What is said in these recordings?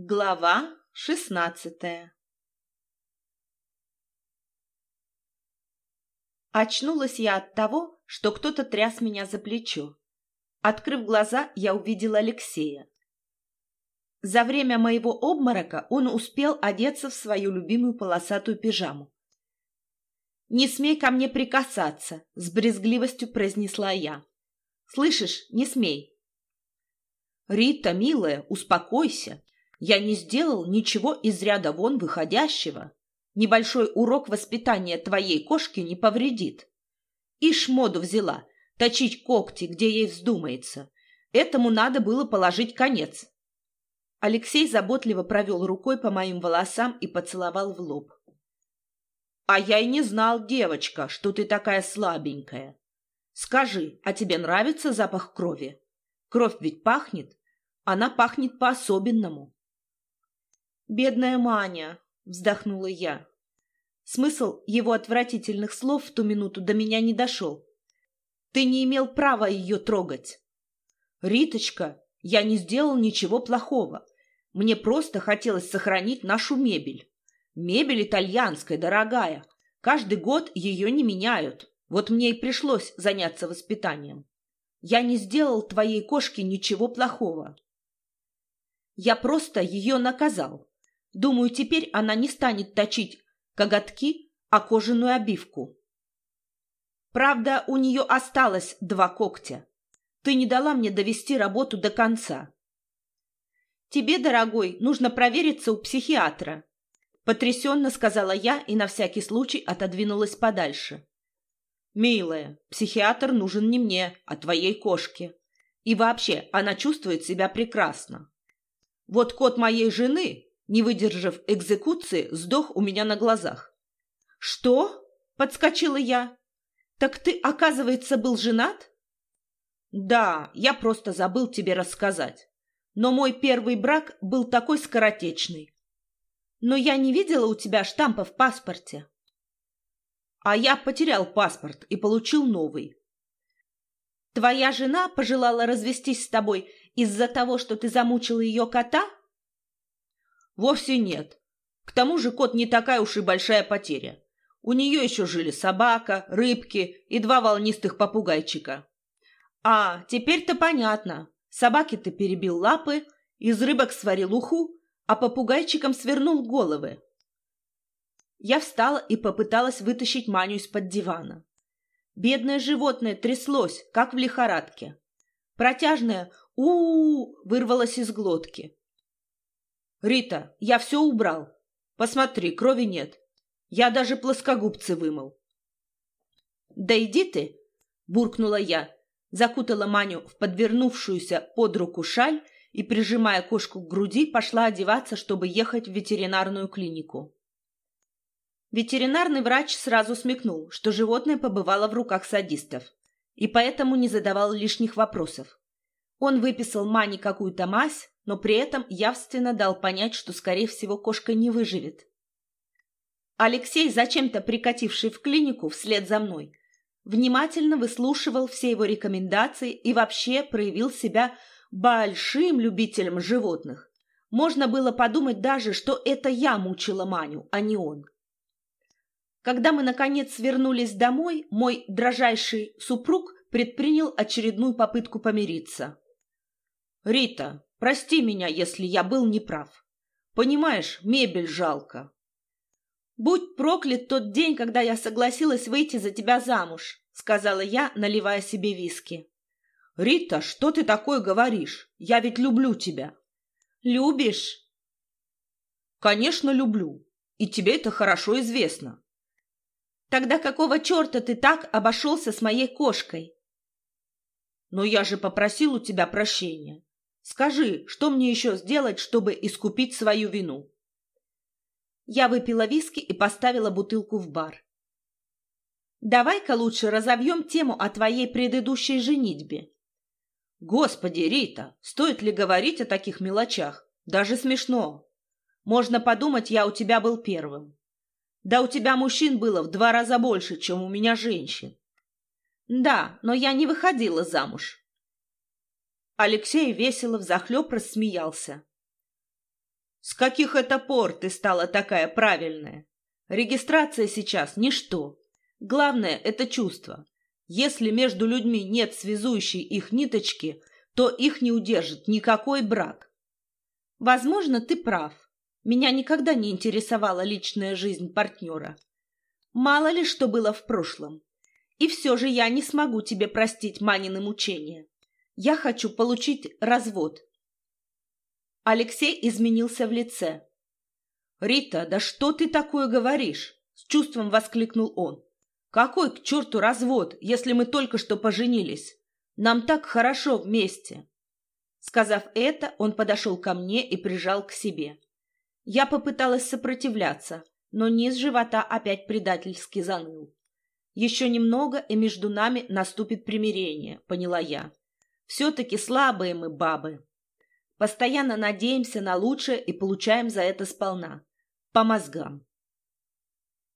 Глава шестнадцатая Очнулась я от того, что кто-то тряс меня за плечо. Открыв глаза, я увидела Алексея. За время моего обморока он успел одеться в свою любимую полосатую пижаму. «Не смей ко мне прикасаться!» — с брезгливостью произнесла я. «Слышишь, не смей!» «Рита, милая, успокойся! Я не сделал ничего из ряда вон выходящего. Небольшой урок воспитания твоей кошки не повредит. Ишь моду взяла, точить когти, где ей вздумается. Этому надо было положить конец. Алексей заботливо провел рукой по моим волосам и поцеловал в лоб. «А я и не знал, девочка, что ты такая слабенькая. Скажи, а тебе нравится запах крови? Кровь ведь пахнет. Она пахнет по-особенному». «Бедная Маня!» — вздохнула я. Смысл его отвратительных слов в ту минуту до меня не дошел. «Ты не имел права ее трогать!» «Риточка, я не сделал ничего плохого. Мне просто хотелось сохранить нашу мебель. Мебель итальянская, дорогая. Каждый год ее не меняют. Вот мне и пришлось заняться воспитанием. Я не сделал твоей кошке ничего плохого. Я просто ее наказал. Думаю, теперь она не станет точить коготки, а кожаную обивку. Правда, у нее осталось два когтя. Ты не дала мне довести работу до конца. Тебе, дорогой, нужно провериться у психиатра. Потрясенно сказала я и на всякий случай отодвинулась подальше. Милая, психиатр нужен не мне, а твоей кошке. И вообще, она чувствует себя прекрасно. Вот кот моей жены не выдержав экзекуции, сдох у меня на глазах. «Что?» — подскочила я. «Так ты, оказывается, был женат?» «Да, я просто забыл тебе рассказать. Но мой первый брак был такой скоротечный. Но я не видела у тебя штампа в паспорте». «А я потерял паспорт и получил новый». «Твоя жена пожелала развестись с тобой из-за того, что ты замучил ее кота?» Вовсе нет. К тому же кот не такая уж и большая потеря. У нее еще жили собака, рыбки и два волнистых попугайчика. А, теперь-то понятно. Собаке ты перебил лапы, из рыбок сварил уху, а попугайчикам свернул головы. Я встала и попыталась вытащить Маню из-под дивана. Бедное животное тряслось, как в лихорадке. Протяжное у, -у, -у вырвалось из глотки. «Рита, я все убрал. Посмотри, крови нет. Я даже плоскогубцы вымыл». «Да иди ты!» — буркнула я, закутала Маню в подвернувшуюся под руку шаль и, прижимая кошку к груди, пошла одеваться, чтобы ехать в ветеринарную клинику. Ветеринарный врач сразу смекнул, что животное побывало в руках садистов, и поэтому не задавал лишних вопросов. Он выписал Мане какую-то мазь, но при этом явственно дал понять, что, скорее всего, кошка не выживет. Алексей, зачем-то прикативший в клинику вслед за мной, внимательно выслушивал все его рекомендации и вообще проявил себя большим любителем животных. Можно было подумать даже, что это я мучила Маню, а не он. Когда мы, наконец, вернулись домой, мой дрожайший супруг предпринял очередную попытку помириться. «Рита, Прости меня, если я был неправ. Понимаешь, мебель жалко. Будь проклят тот день, когда я согласилась выйти за тебя замуж, сказала я, наливая себе виски. Рита, что ты такое говоришь? Я ведь люблю тебя. Любишь? Конечно, люблю. И тебе это хорошо известно. Тогда какого черта ты так обошелся с моей кошкой? Но я же попросил у тебя прощения. Скажи, что мне еще сделать, чтобы искупить свою вину?» Я выпила виски и поставила бутылку в бар. «Давай-ка лучше разобьем тему о твоей предыдущей женитьбе». «Господи, Рита, стоит ли говорить о таких мелочах? Даже смешно. Можно подумать, я у тебя был первым. Да у тебя мужчин было в два раза больше, чем у меня женщин». «Да, но я не выходила замуж. Алексей весело взахлеб рассмеялся. С каких это пор ты стала такая правильная? Регистрация сейчас – ничто. Главное – это чувство. Если между людьми нет связующей их ниточки, то их не удержит никакой брак. Возможно, ты прав. Меня никогда не интересовала личная жизнь партнера. Мало ли что было в прошлом. И все же я не смогу тебе простить Манины мучения. Я хочу получить развод. Алексей изменился в лице. «Рита, да что ты такое говоришь?» — с чувством воскликнул он. «Какой к черту развод, если мы только что поженились? Нам так хорошо вместе!» Сказав это, он подошел ко мне и прижал к себе. Я попыталась сопротивляться, но низ живота опять предательски заныл. Еще немного, и между нами наступит примирение, поняла я. Все-таки слабые мы бабы. Постоянно надеемся на лучшее и получаем за это сполна. По мозгам.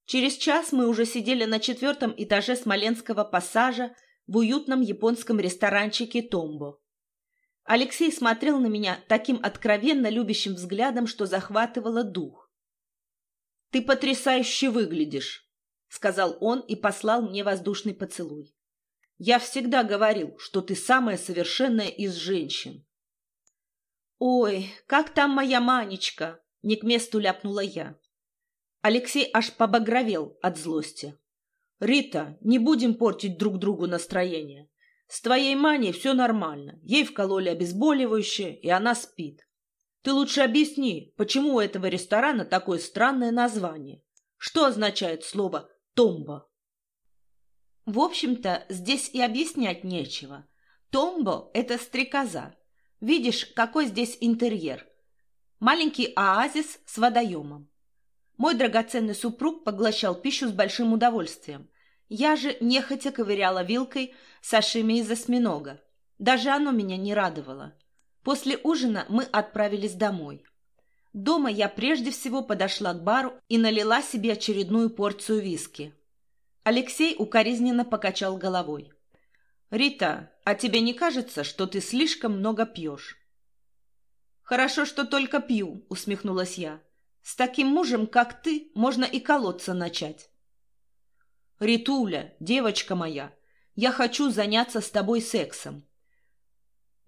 Через час мы уже сидели на четвертом этаже Смоленского пассажа в уютном японском ресторанчике «Томбо». Алексей смотрел на меня таким откровенно любящим взглядом, что захватывало дух. «Ты потрясающе выглядишь», — сказал он и послал мне воздушный поцелуй. «Я всегда говорил, что ты самая совершенная из женщин». «Ой, как там моя Манечка?» — не к месту ляпнула я. Алексей аж побагровел от злости. «Рита, не будем портить друг другу настроение. С твоей Маней все нормально. Ей вкололи обезболивающее, и она спит. Ты лучше объясни, почему у этого ресторана такое странное название? Что означает слово «томбо»?» В общем-то, здесь и объяснять нечего. Томбо – это стрекоза, Видишь, какой здесь интерьер. Маленький оазис с водоемом. Мой драгоценный супруг поглощал пищу с большим удовольствием. Я же нехотя ковыряла вилкой сашими из осьминога. Даже оно меня не радовало. После ужина мы отправились домой. Дома я прежде всего подошла к бару и налила себе очередную порцию виски. Алексей укоризненно покачал головой. «Рита, а тебе не кажется, что ты слишком много пьешь?» «Хорошо, что только пью», — усмехнулась я. «С таким мужем, как ты, можно и колоться начать». «Ритуля, девочка моя, я хочу заняться с тобой сексом».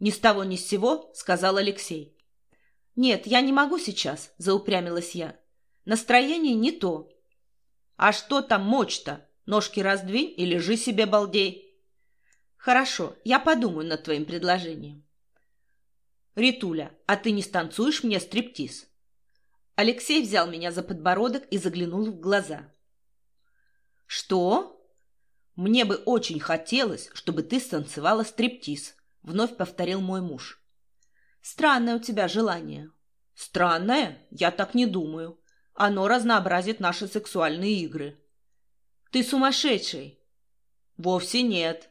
«Ни с того ни с сего», — сказал Алексей. «Нет, я не могу сейчас», — заупрямилась я. «Настроение не то». «А что там мочь-то? Ножки раздвинь и лежи себе, балдей». Хорошо, я подумаю над твоим предложением. Ритуля, а ты не станцуешь мне стриптиз? Алексей взял меня за подбородок и заглянул в глаза. Что? Мне бы очень хотелось, чтобы ты станцевала стриптиз, вновь повторил мой муж. Странное у тебя желание. Странное? Я так не думаю. Оно разнообразит наши сексуальные игры. Ты сумасшедший. Вовсе нет.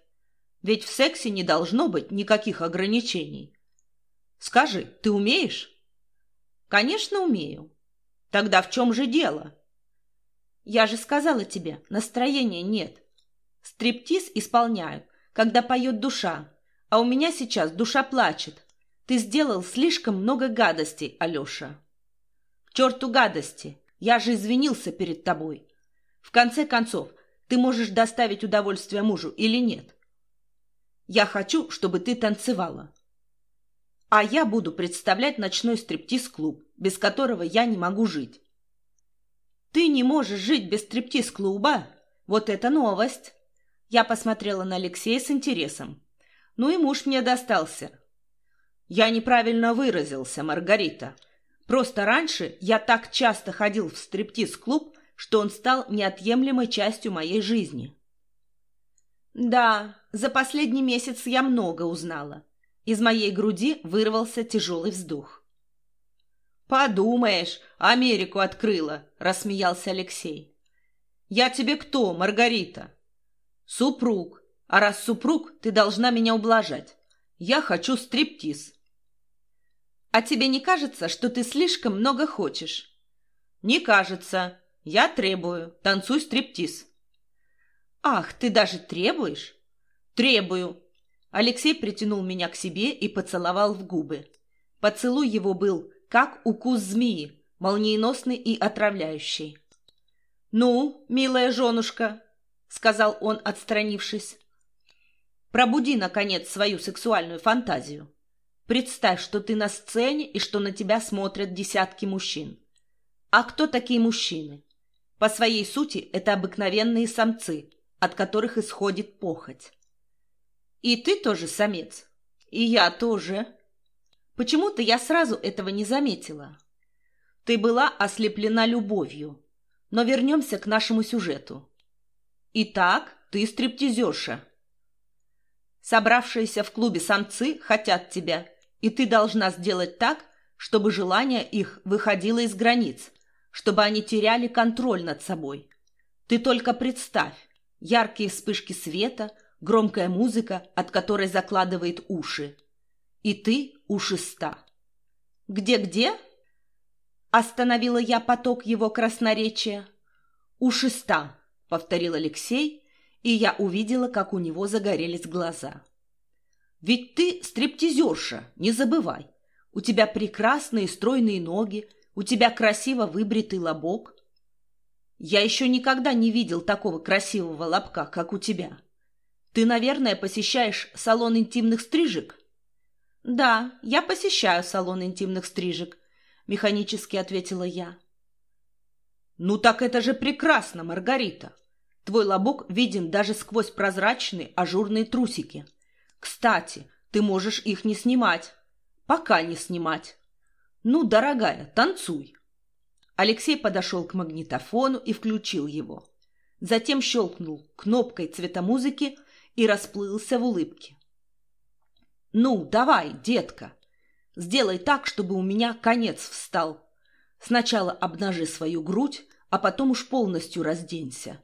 Ведь в сексе не должно быть никаких ограничений. Скажи, ты умеешь? Конечно, умею. Тогда в чем же дело? Я же сказала тебе, настроения нет. Стриптиз исполняют, когда поет душа, а у меня сейчас душа плачет. Ты сделал слишком много гадостей, Алеша. К черту гадости, я же извинился перед тобой. В конце концов, ты можешь доставить удовольствие мужу или нет. Я хочу, чтобы ты танцевала. А я буду представлять ночной стриптиз-клуб, без которого я не могу жить. Ты не можешь жить без стриптиз-клуба? Вот это новость. Я посмотрела на Алексея с интересом. Ну и муж мне достался. Я неправильно выразился, Маргарита. Просто раньше я так часто ходил в стриптиз-клуб, что он стал неотъемлемой частью моей жизни. Да, за последний месяц я много узнала. Из моей груди вырвался тяжелый вздох. «Подумаешь, Америку открыла!» — рассмеялся Алексей. «Я тебе кто, Маргарита?» «Супруг. А раз супруг, ты должна меня ублажать. Я хочу стриптиз». «А тебе не кажется, что ты слишком много хочешь?» «Не кажется. Я требую. Танцуй стриптиз». «Ах, ты даже требуешь?» «Требую!» Алексей притянул меня к себе и поцеловал в губы. Поцелуй его был как укус змеи, молниеносный и отравляющий. «Ну, милая женушка», — сказал он, отстранившись, — «пробуди, наконец, свою сексуальную фантазию. Представь, что ты на сцене и что на тебя смотрят десятки мужчин. А кто такие мужчины? По своей сути, это обыкновенные самцы, от которых исходит похоть. И ты тоже самец. И я тоже. Почему-то я сразу этого не заметила. Ты была ослеплена любовью. Но вернемся к нашему сюжету. Итак, ты стриптизерша. Собравшиеся в клубе самцы хотят тебя, и ты должна сделать так, чтобы желание их выходило из границ, чтобы они теряли контроль над собой. Ты только представь, яркие вспышки света, громкая музыка, от которой закладывает уши. И ты у шеста. «Где-где?» Остановила я поток его красноречия. «У шеста», — повторил Алексей, и я увидела, как у него загорелись глаза. «Ведь ты стриптизерша, не забывай. У тебя прекрасные стройные ноги, у тебя красиво выбритый лобок. Я еще никогда не видел такого красивого лобка, как у тебя. Ты, наверное, посещаешь салон интимных стрижек? Да, я посещаю салон интимных стрижек, механически ответила я. Ну так это же прекрасно, Маргарита. Твой лобок виден даже сквозь прозрачные ажурные трусики. Кстати, ты можешь их не снимать. Пока не снимать. «Ну, дорогая, танцуй!» Алексей подошел к магнитофону и включил его. Затем щелкнул кнопкой цветомузыки и расплылся в улыбке. «Ну, давай, детка, сделай так, чтобы у меня конец встал. Сначала обнажи свою грудь, а потом уж полностью разденься.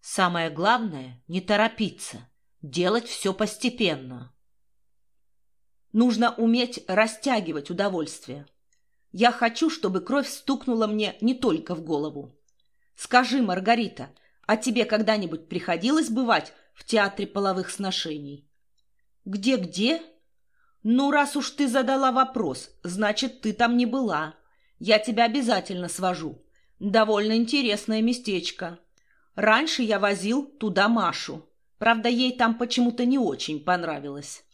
Самое главное — не торопиться, делать все постепенно». Нужно уметь растягивать удовольствие. Я хочу, чтобы кровь стукнула мне не только в голову. Скажи, Маргарита, а тебе когда-нибудь приходилось бывать в театре половых сношений? Где-где? Ну, раз уж ты задала вопрос, значит, ты там не была. Я тебя обязательно свожу. Довольно интересное местечко. Раньше я возил туда Машу. Правда, ей там почему-то не очень понравилось.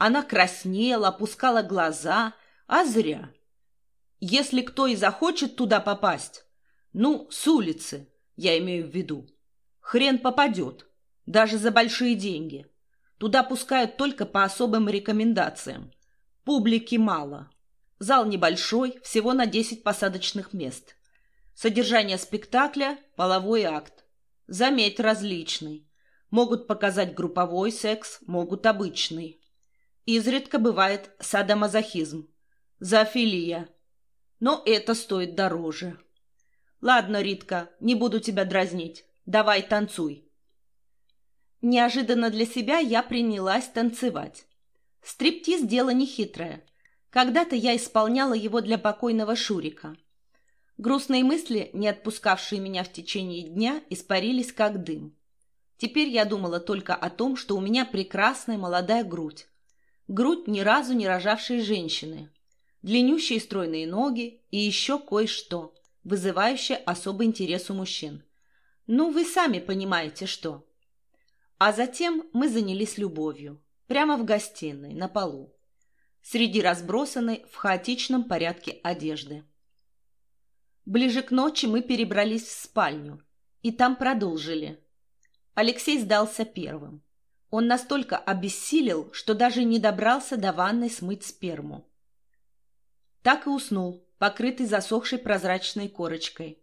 Она краснела, опускала глаза, а зря. Если кто и захочет туда попасть, ну, с улицы, я имею в виду, хрен попадет, даже за большие деньги. Туда пускают только по особым рекомендациям. Публики мало. Зал небольшой, всего на 10 посадочных мест. Содержание спектакля – половой акт. Заметь, различный. Могут показать групповой секс, могут обычный. Изредка бывает садомазохизм, зоофилия. Но это стоит дороже. Ладно, Ритка, не буду тебя дразнить. Давай танцуй. Неожиданно для себя я принялась танцевать. Стриптиз – дело нехитрое. Когда-то я исполняла его для покойного Шурика. Грустные мысли, не отпускавшие меня в течение дня, испарились как дым. Теперь я думала только о том, что у меня прекрасная молодая грудь, грудь ни разу не рожавшей женщины, длиннющие стройные ноги и еще кое-что, вызывающее особый интерес у мужчин. Ну, вы сами понимаете, что. А затем мы занялись любовью, прямо в гостиной, на полу, среди разбросанной в хаотичном порядке одежды. Ближе к ночи мы перебрались в спальню, и там продолжили. Алексей сдался первым. Он настолько обессилел, что даже не добрался до ванной смыть сперму. Так и уснул, покрытый засохшей прозрачной корочкой.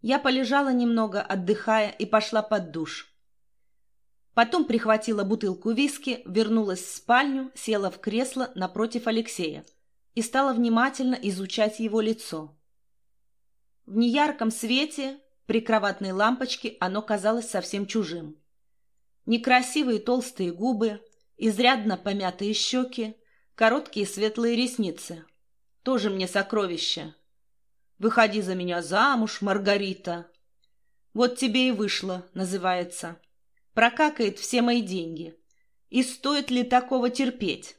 Я полежала немного, отдыхая, и пошла под душ. Потом прихватила бутылку виски, вернулась в спальню, села в кресло напротив Алексея и стала внимательно изучать его лицо. В неярком свете при кроватной лампочке оно казалось совсем чужим. Некрасивые толстые губы, изрядно помятые щеки, короткие светлые ресницы. Тоже мне сокровище. Выходи за меня замуж, Маргарита. Вот тебе и вышло, называется. Прокакает все мои деньги. И стоит ли такого терпеть?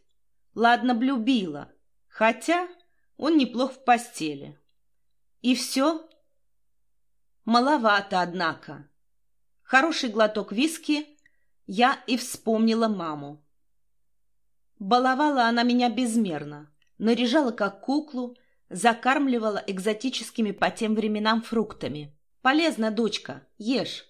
Ладно, блюбила. Хотя он неплох в постели. И все? Маловато, однако. Хороший глоток виски, я и вспомнила маму. Баловала она меня безмерно, наряжала как куклу, закармливала экзотическими по тем временам фруктами. «Полезно, дочка, ешь».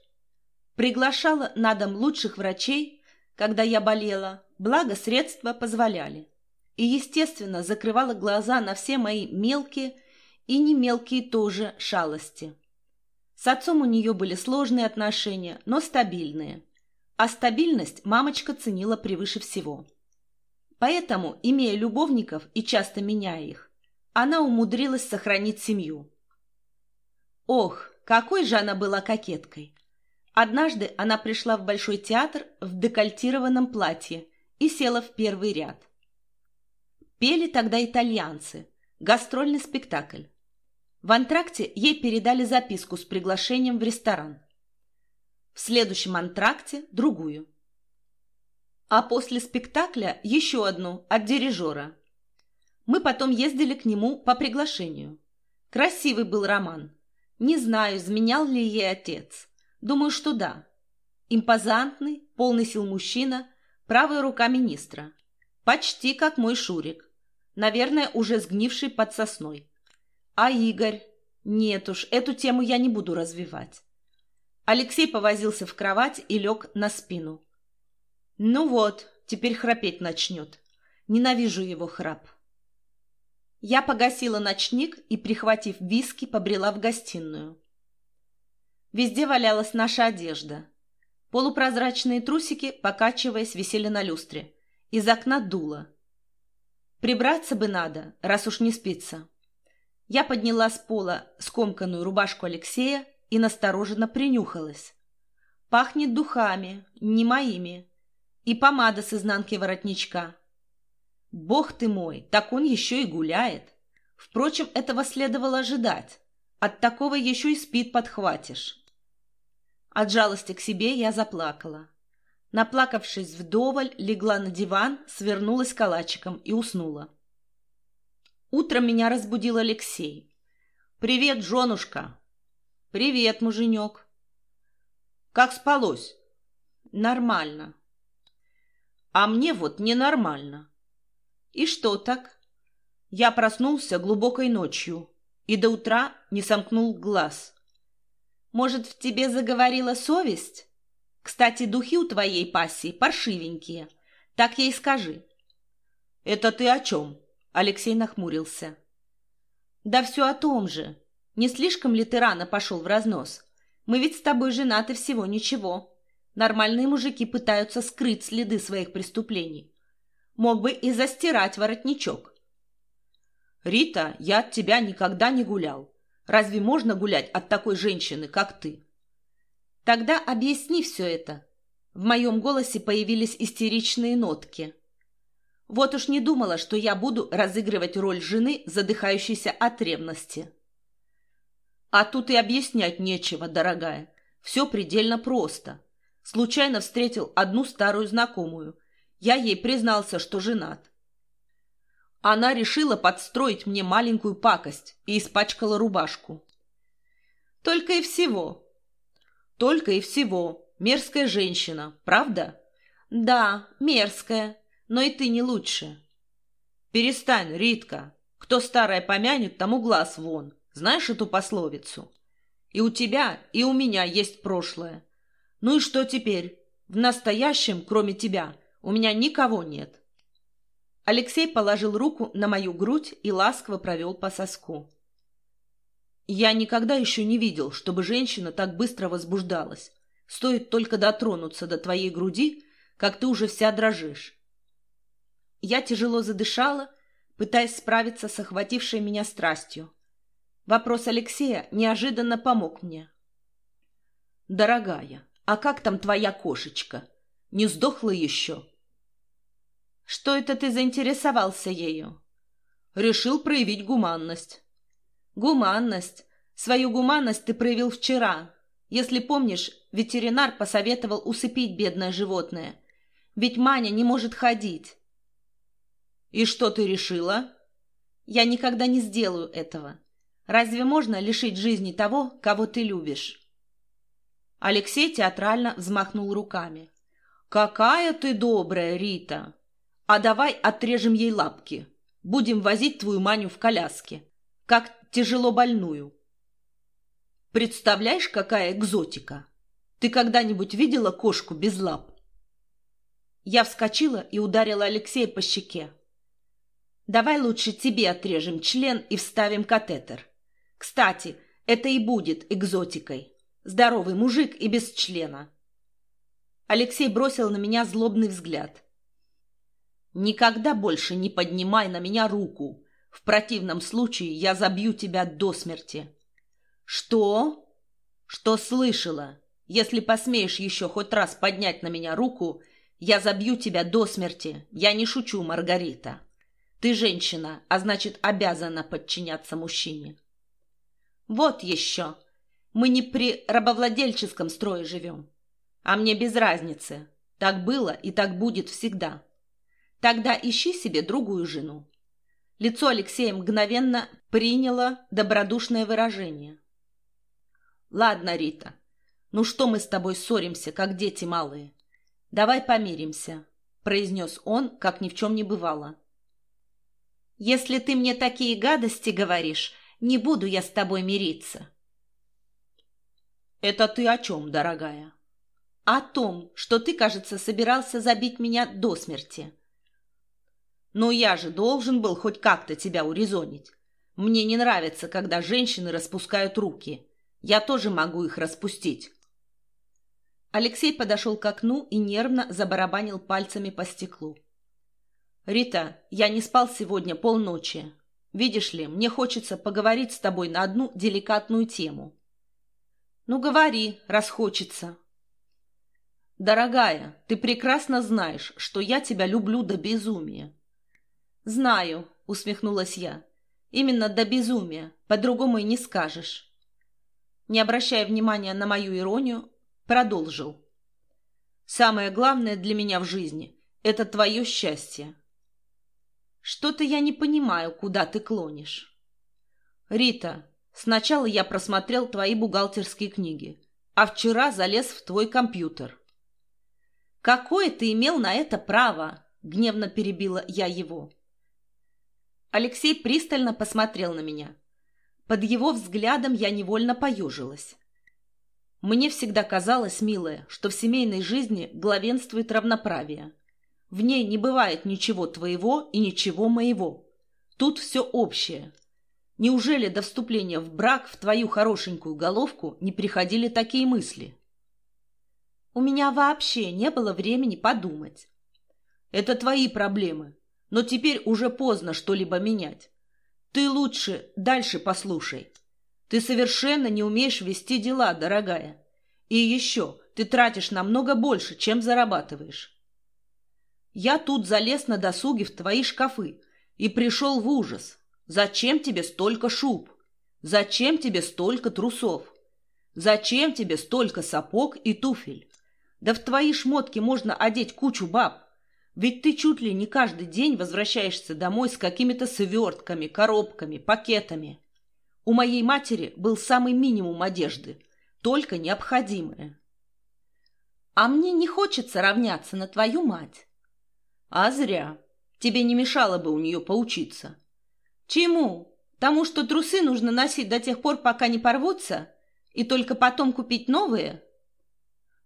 Приглашала на дом лучших врачей, когда я болела, благо средства позволяли. И, естественно, закрывала глаза на все мои мелкие и не мелкие тоже шалости. С отцом у нее были сложные отношения, но стабильные. А стабильность мамочка ценила превыше всего. Поэтому, имея любовников и часто меняя их, она умудрилась сохранить семью. Ох, какой же она была кокеткой! Однажды она пришла в Большой театр в декольтированном платье и села в первый ряд. Пели тогда итальянцы, гастрольный спектакль. В антракте ей передали записку с приглашением в ресторан. В следующем антракте – другую. А после спектакля еще одну от дирижера. Мы потом ездили к нему по приглашению. Красивый был роман. Не знаю, изменял ли ей отец. Думаю, что да. Импозантный, полный сил мужчина, правая рука министра. Почти как мой Шурик. Наверное, уже сгнивший под сосной. А Игорь? Нет уж, эту тему я не буду развивать. Алексей повозился в кровать и лег на спину. Ну вот, теперь храпеть начнет. Ненавижу его храп. Я погасила ночник и, прихватив виски, побрела в гостиную. Везде валялась наша одежда. Полупрозрачные трусики, покачиваясь, висели на люстре. Из окна дуло. Прибраться бы надо, раз уж не спится. Я подняла с пола скомканную рубашку Алексея и настороженно принюхалась. Пахнет духами, не моими. И помада с изнанки воротничка. Бог ты мой, так он еще и гуляет. Впрочем, этого следовало ожидать. От такого еще и спит подхватишь. От жалости к себе я заплакала. Наплакавшись вдоволь, легла на диван, свернулась калачиком и уснула. Утром меня разбудил Алексей. «Привет, женушка!» «Привет, муженек!» «Как спалось?» «Нормально». «А мне вот ненормально». «И что так?» Я проснулся глубокой ночью и до утра не сомкнул глаз. «Может, в тебе заговорила совесть? Кстати, духи у твоей пассии паршивенькие. Так ей скажи». «Это ты о чем?» Алексей нахмурился. «Да все о том же. Не слишком ли ты рано пошел в разнос? Мы ведь с тобой женаты всего ничего. Нормальные мужики пытаются скрыть следы своих преступлений. Мог бы и застирать воротничок». «Рита, я от тебя никогда не гулял. Разве можно гулять от такой женщины, как ты?» «Тогда объясни все это». В моем голосе появились истеричные нотки. Вот уж не думала, что я буду разыгрывать роль жены, задыхающейся от ревности. А тут и объяснять нечего, дорогая. Все предельно просто. Случайно встретил одну старую знакомую. Я ей признался, что женат. Она решила подстроить мне маленькую пакость и испачкала рубашку. Только и всего. Только и всего. Мерзкая женщина, правда? Да, мерзкая но и ты не лучше. Перестань, Ритка. Кто старое помянет, тому глаз вон. Знаешь эту пословицу? И у тебя, и у меня есть прошлое. Ну и что теперь? В настоящем, кроме тебя, у меня никого нет. Алексей положил руку на мою грудь и ласково провел по соску. Я никогда еще не видел, чтобы женщина так быстро возбуждалась. Стоит только дотронуться до твоей груди, как ты уже вся дрожишь. Я тяжело задышала, пытаясь справиться с охватившей меня страстью. Вопрос Алексея неожиданно помог мне. «Дорогая, а как там твоя кошечка? Не сдохла еще?» «Что это ты заинтересовался ею?» «Решил проявить гуманность». «Гуманность? Свою гуманность ты проявил вчера. Если помнишь, ветеринар посоветовал усыпить бедное животное. Ведь Маня не может ходить. «И что ты решила?» я никогда не сделаю этого. Разве можно лишить жизни того, кого ты любишь?» Алексей театрально взмахнул руками. «Какая ты добрая, Рита! А давай отрежем ей лапки. Будем возить твою Маню в коляске, как тяжело больную. Представляешь, какая экзотика? Ты когда-нибудь видела кошку без лап?» Я вскочила и ударила Алексея по щеке. «Давай лучше тебе отрежем член и вставим катетер. Кстати, это и будет экзотикой. Здоровый мужик и без члена». Алексей бросил на меня злобный взгляд. «Никогда больше не поднимай на меня руку. В противном случае я забью тебя до смерти». «Что?» «Что слышала? Если посмеешь еще хоть раз поднять на меня руку, я забью тебя до смерти. Я не шучу, Маргарита. Ты женщина, а значит, обязана подчиняться мужчине. Вот еще. Мы не при рабовладельческом строе живем. А мне без разницы. Так было и так будет всегда. Тогда ищи себе другую жену. Лицо Алексея мгновенно приняло добродушное выражение. Ладно, Рита, ну что мы с тобой ссоримся, как дети малые? «Давай помиримся», — произнес он, как ни в чем не бывало. «Если ты мне такие гадости говоришь, не буду я с тобой мириться». «Это ты о чем, дорогая?» «О том, что ты, кажется, собирался забить меня до смерти». «Но я же должен был хоть как-то тебя урезонить. Мне не нравится, когда женщины распускают руки. Я тоже могу их распустить. Алексей подошел к окну и нервно забарабанил пальцами по стеклу. «Рита, я не спал сегодня полночи. Видишь ли, мне хочется поговорить с тобой на одну деликатную тему». «Ну, говори, раз хочется». «Дорогая, ты прекрасно знаешь, что я тебя люблю до безумия». «Знаю», — усмехнулась я. «Именно до безумия, по-другому и не скажешь». Не обращая внимания на мою иронию, Продолжил. «Самое главное для меня в жизни — это твое счастье». «Что-то я не понимаю, куда ты клонишь». «Рита, сначала я просмотрел твои бухгалтерские книги, а вчера залез в твой компьютер». «Какое ты имел на это право?» — гневно перебила я его. Алексей пристально посмотрел на меня. Под его взглядом я невольно поежилась. Мне всегда казалось, милая, что в семейной жизни главенствует равноправие. В ней не бывает ничего твоего и ничего моего. Тут все общее. Неужели до вступления в брак в твою хорошенькую головку не приходили такие мысли? У меня вообще не было времени подумать. Это твои проблемы, но теперь уже поздно что-либо менять. Ты лучше дальше послушай. Ты совершенно не умеешь вести дела, дорогая. И еще, ты тратишь намного больше, чем зарабатываешь. Я тут залез на досуге в твои шкафы и пришел в ужас. Зачем тебе столько шуб? Зачем тебе столько трусов? Зачем тебе столько сапог и туфель? Да в твои шмотки можно одеть кучу баб. Ведь ты чуть ли не каждый день возвращаешься домой с какими-то свертками, коробками, пакетами. У моей матери был самый минимум одежды, только необходимое. А мне не хочется равняться на твою мать. А зря. Тебе не мешало бы у нее поучиться. Чему? Тому, что трусы нужно носить до тех пор, пока не порвутся, и только потом купить новые?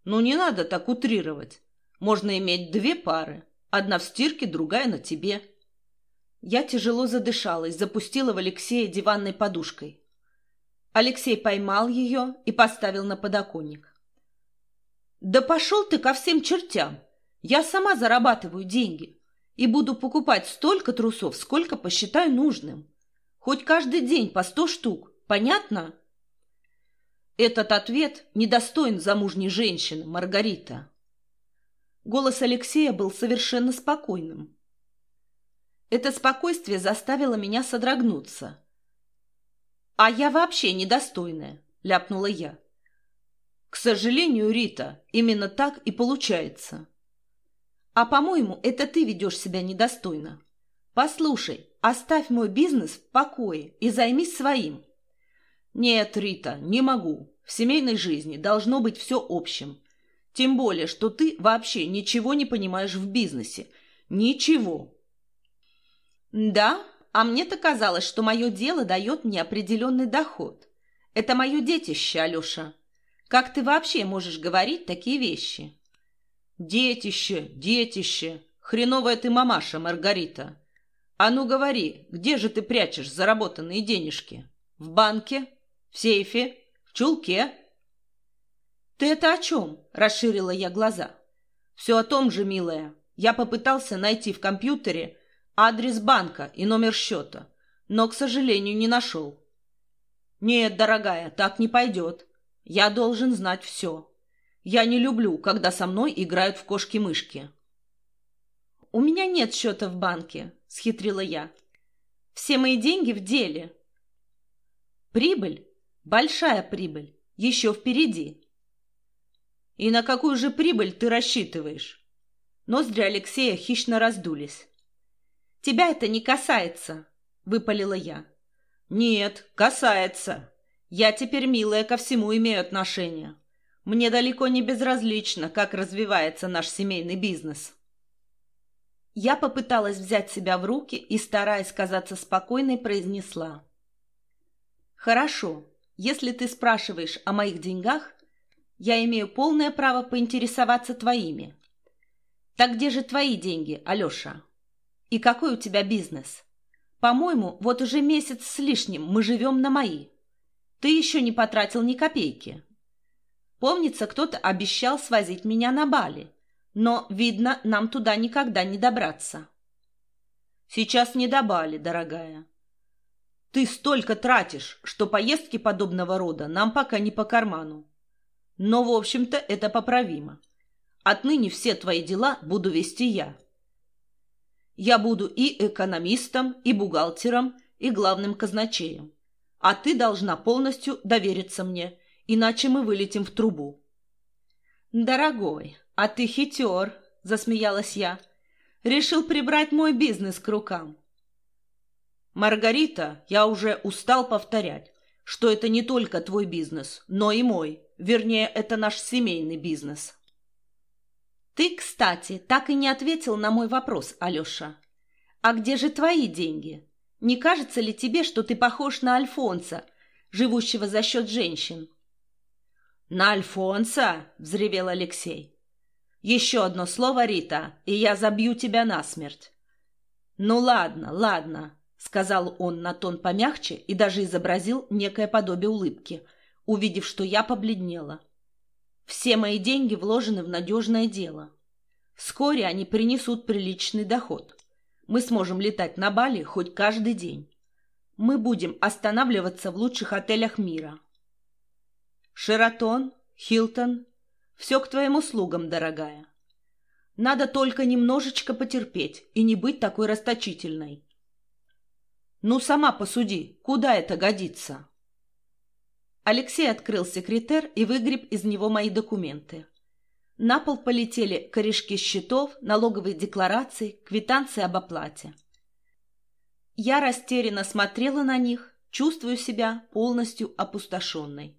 Ну, не надо так утрировать. Можно иметь две пары. Одна в стирке, другая на тебе. Я тяжело задышалась, запустила в Алексея диванной подушкой. Алексей поймал ее и поставил на подоконник. «Да пошел ты ко всем чертям! Я сама зарабатываю деньги и буду покупать столько трусов, сколько посчитаю нужным. Хоть каждый день по сто штук, понятно?» Этот ответ недостоин замужней женщины, Маргарита. Голос Алексея был совершенно спокойным. Это спокойствие заставило меня содрогнуться. «А я вообще недостойная», — ляпнула я. «К сожалению, Рита, именно так и получается». «А, по-моему, это ты ведешь себя недостойно. Послушай, Оставь мой бизнес в покое и займись своим. Нет, Рита, не могу. В семейной жизни должно быть все общим. Тем более, что ты вообще ничего не понимаешь в бизнесе. Ничего. Да, а мне-то казалось, что мое дело дает мне определенный доход. Это мое детище, Алеша. Как ты вообще можешь говорить такие вещи? Детище, детище. Хреновая ты мамаша, Маргарита. А ну говори, где же ты прячешь заработанные денежки? В банке? В сейфе? В чулке? Ты это о чем? Расширила я глаза. Все о том же, милая. Я попытался найти в компьютере адрес банка и номер счета, но, к сожалению, не нашел. Нет, дорогая, так не пойдет. Я должен знать все. Я не люблю, когда со мной играют в кошки-мышки. У меня нет счета в банке, схитрила я. Все мои деньги в деле. Прибыль, большая прибыль, еще впереди. И на какую же прибыль ты рассчитываешь? Ноздри Алексея хищно раздулись. «Тебя это не касается», — выпалила я. «Нет, касается. Я теперь, милая, ко всему имею отношение. Мне далеко не безразлично, как развивается наш семейный бизнес». Я попыталась взять себя в руки и, стараясь казаться спокойной, произнесла. «Хорошо, если ты спрашиваешь о моих деньгах, я имею полное право поинтересоваться твоими. Так где же твои деньги, Алеша? И какой у тебя бизнес? По-моему, вот уже месяц с лишним мы живем на мои. Ты еще не потратил ни копейки. Помнится, кто-то обещал свозить меня на Бали но, видно, нам туда никогда не добраться. Сейчас не до Бали, дорогая. Ты столько тратишь, что поездки подобного рода нам пока не по карману. Но, в общем-то, это поправимо. Отныне все твои дела буду вести я. Я буду и экономистом, и бухгалтером, и главным казначеем. А ты должна полностью довериться мне, иначе мы вылетим в трубу. Дорогой, «А ты хитер», — засмеялась я. «Решил прибрать мой бизнес к рукам». «Маргарита, я уже устал повторять, что это не только твой бизнес, но и мой. Вернее, это наш семейный бизнес». «Ты, кстати, так и не ответил на мой вопрос, Алеша. А где же твои деньги? Не кажется ли тебе, что ты похож на Альфонса, живущего за счет женщин?» «На Альфонса?» — взревел Алексей. Еще одно слово, Рита, и я забью тебя насмерть. Ну ладно, ладно, сказал он на тон помягче и даже изобразил некое подобие улыбки, увидев, что я побледнела. Все мои деньги вложены в надежное дело. Вскоре они принесут приличный доход. Мы сможем летать на Бали хоть каждый день. Мы будем останавливаться в лучших отелях мира. Шератон, Хилтон, все к твоим услугам, дорогая. Надо только немножечко потерпеть и не быть такой расточительной. Ну, сама посуди, куда это годится? Алексей открыл секретер и выгреб из него мои документы. На пол полетели корешки счетов, налоговые декларации, квитанции об оплате. Я растерянно смотрела на них, чувствую себя полностью опустошенной.